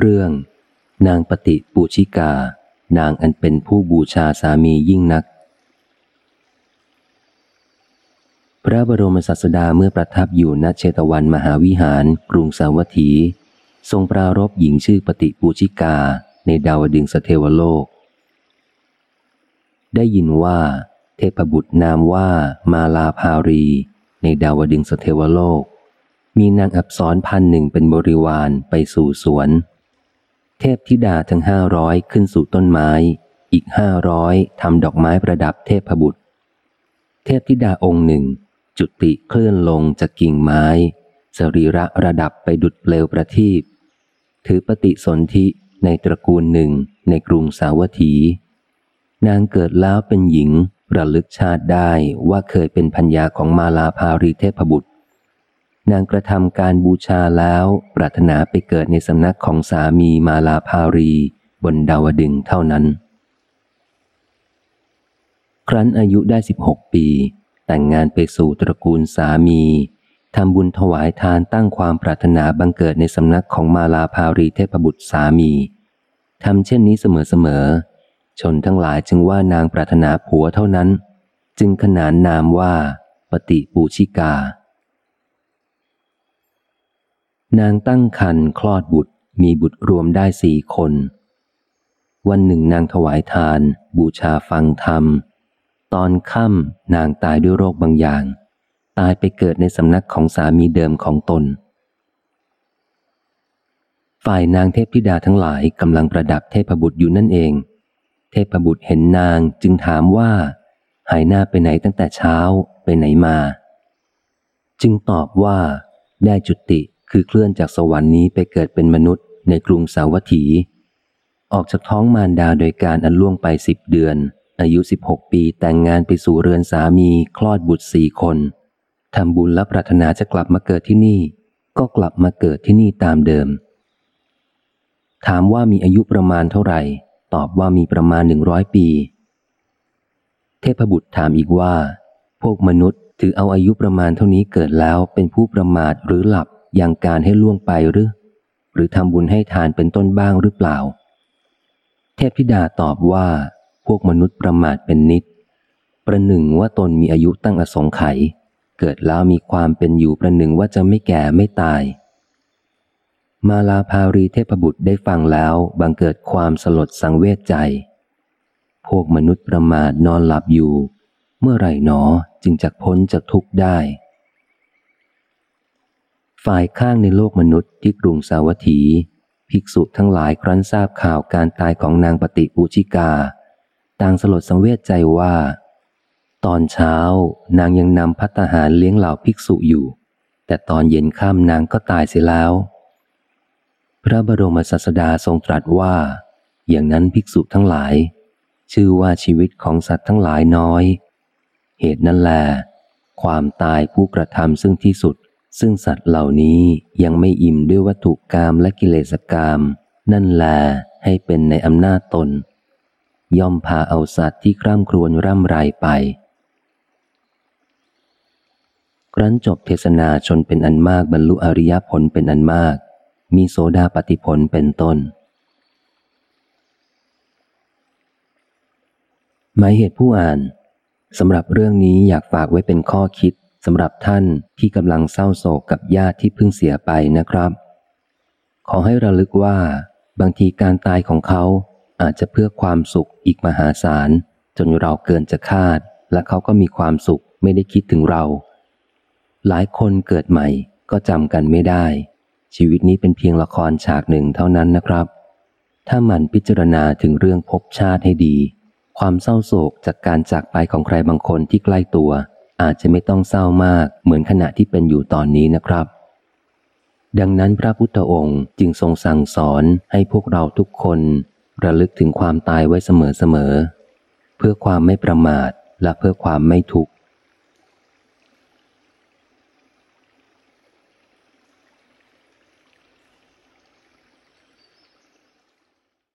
เรื่อง นางปฏิปูชิกา นางอันเป็นผู้บูชาสามียิ่งนัก พระบรมศาสดาเมื่อประทับอยู่ณเชตวันมหาวิหาร กรุงสาวัตถี ทรงปรารบหญิงชื่อปฏิปูชิกา ในดาวดึงสเทวโลก ได้ยินว่า เทพบุตรนามว่ามาลาภารี ในดาวดึงสเทวโลกมีนางอับสรพันหนึ่งเป็นบริวารไปสู่สวน เทพธิดาทั้งห้าร้อยขึ้นสู่ต้นไม้ อีกห้าร้อยทำดอกไม้ประดับเทพบุตร เทพธิดาองค์หนึ่ง จุติเคลื่อนลงจากกิ่งไม้ สรีระระดับไปดุดเปลวประทีปถือปฏิสนธิในตระกูลหนึ่งในกรุงสาวัตถี นางเกิดแล้วเป็นหญิงระลึกชาติได้ว่าเคยเป็นพัญญาของมาลาภารีเทพบุตร นางกระทำการบูชาแล้วปรารถนาไปเกิดในสำนักของสามีมาลาภารีบนดาวดึงเท่านั้น ครั้นอายุได้สิบหกปี แต่งงานไปสู่ตระกูลสามีทำบุญถวายทานตั้งความปรารถนาบังเกิดในสำนักของมาลาภารีเทพบุตรสามีทำเช่นนี้เสมอๆชนทั้งหลายจึงว่านางปรารถนาผัวเท่านั้น จึงขนานนามว่า ปฏิปูชิกา นางตั้งคันคลอดบุตรมีบุตรรวมได้สี่คน วันหนึ่งนางถวายทาน บูชาฟังธรรม ตอนค่ำนางตายด้วยโรคบางอย่าง ตายไปเกิดในสำนักของสามีเดิมของตน ฝ่ายนางเทพธิดาทั้งหลายกำลังประดับเทพบุตรอยู่นั่นเอง เทพบุตรเห็นนางจึงถามว่า หายหน้าไปไหนตั้งแต่เช้าไปไหนมา จึงตอบว่าได้จุติ คือเคลื่อนจากสวรรค์นี้ไปเกิดเป็นมนุษย์ในกรุงสาวัตถี ออกจากท้องมารดาโดยการอันล่วงไปสิบเดือน อายุสิบหกปีแต่งงานไปสู่เรือนสามีคลอดบุตรสี่คนทำบุญและปรารถนาจะกลับมาเกิดที่นี่ ก็กลับมาเกิดที่นี่ตามเดิม ถามว่ามีอายุประมาณเท่าไหร่ ตอบว่ามีประมาณหนึ่งร้อยปี เทพบุตรถามอีกว่า พวกมนุษย์ถือเอาอายุประมาณเท่านี้เกิดแล้วเป็นผู้ประมาทหรือหลับ อย่างการให้ล่วงไปหรือ หรือทำบุญให้ทานเป็นต้นบ้างหรือเปล่า เทพธิดาตอบว่า พวกมนุษย์ประมาทเป็นนิด ประหนึ่งว่าตนมีอายุตั้งอสงไขยเกิดแล้วมีความเป็นอยู่ประหนึ่งว่าจะไม่แก่ไม่ตาย มาลาภารีเทพบุตรได้ฟังแล้วบังเกิดความสลดสังเวชใจ พวกมนุษย์ประมาทนอนหลับอยู่ เมื่อไรหนอจึงจะพ้นจากทุกข์ได้ ฝ่ายข้างในโลกมนุษย์ที่กรุงสาวัตถี ภิกษุทั้งหลายครั้นทราบข่าวการตายของนางปฏิปูชิกา ต่างสลดสังเวชใจว่า ตอนเช้านางยังนำพัตหารเลี้ยงเหล่าภิกษุอยู่ แต่ตอนเย็นค่ำนางก็ตายเสียแล้ว พระบรมศาสดาทรงตรัสว่า อย่างนั้นภิกษุทั้งหลาย ชื่อว่าชีวิตของสัตว์ทั้งหลายน้อย เหตุนั้นแล ความตายผู้กระทำซึ่งที่สุด ซึ่งสัตว์เหล่านี้ยังไม่อิ่มด้วยวัตถุกรรมและกิเลสกรรม นั่นแลให้เป็นในอำนาจตน ย่อมพาเอาสัตว์ที่คร่ำครวญร่ำไรไป ครั้นจบเทศนาชนเป็นอันมากบรรลุอริยผลเป็นอันมาก มีโสดาปฏิผลเป็นต้น หมายเหตุผู้อ่านสำหรับเรื่องนี้อยากฝากไว้เป็นข้อคิด สำหรับท่านที่กำลังเศร้าโศกกับญาติที่เพิ่งเสียไปนะครับ ขอให้ระลึกว่า บางทีการตายของเขาอาจจะเพื่อความสุขอีกมหาศาล จนเราเกินจะคาด และเขาก็มีความสุขไม่ได้คิดถึงเรา หลายคนเกิดใหม่ก็จำกันไม่ได้ ชีวิตนี้เป็นเพียงละครฉากหนึ่งเท่านั้นนะครับ ถ้ามันพิจารณาถึงเรื่องภพชาติให้ดี ความเศร้าโศกจากการจากไปของใครบางคนที่ใกล้ตัว อาจจะไม่ต้องเศร้ามากเหมือนขณะที่เป็นอยู่ตอนนี้นะครับ ดังนั้นพระพุทธองค์จึงทรงสั่งสอนให้พวกเราทุกคนระลึกถึงความตายไว้เสมอๆเพื่อความไม่ประมาทและเพื่อความไม่ทุกข์